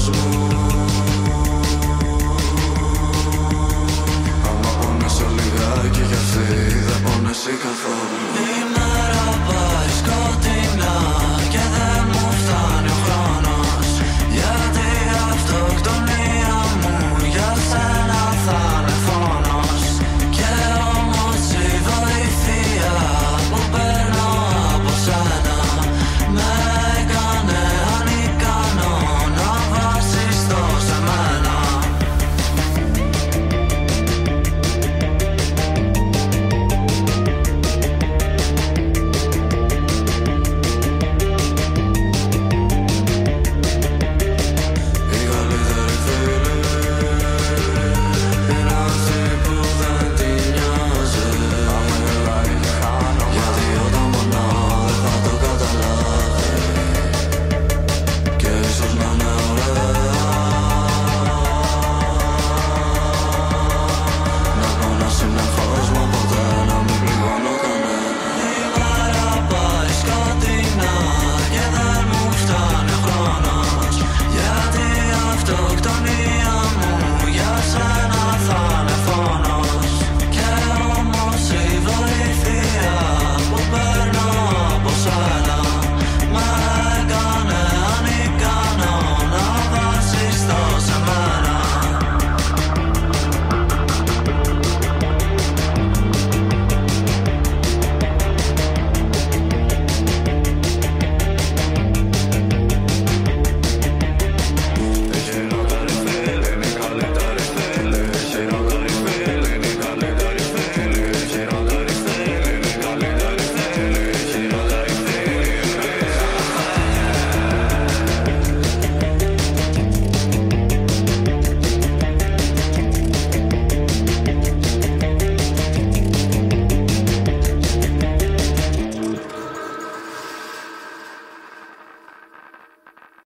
Jesús.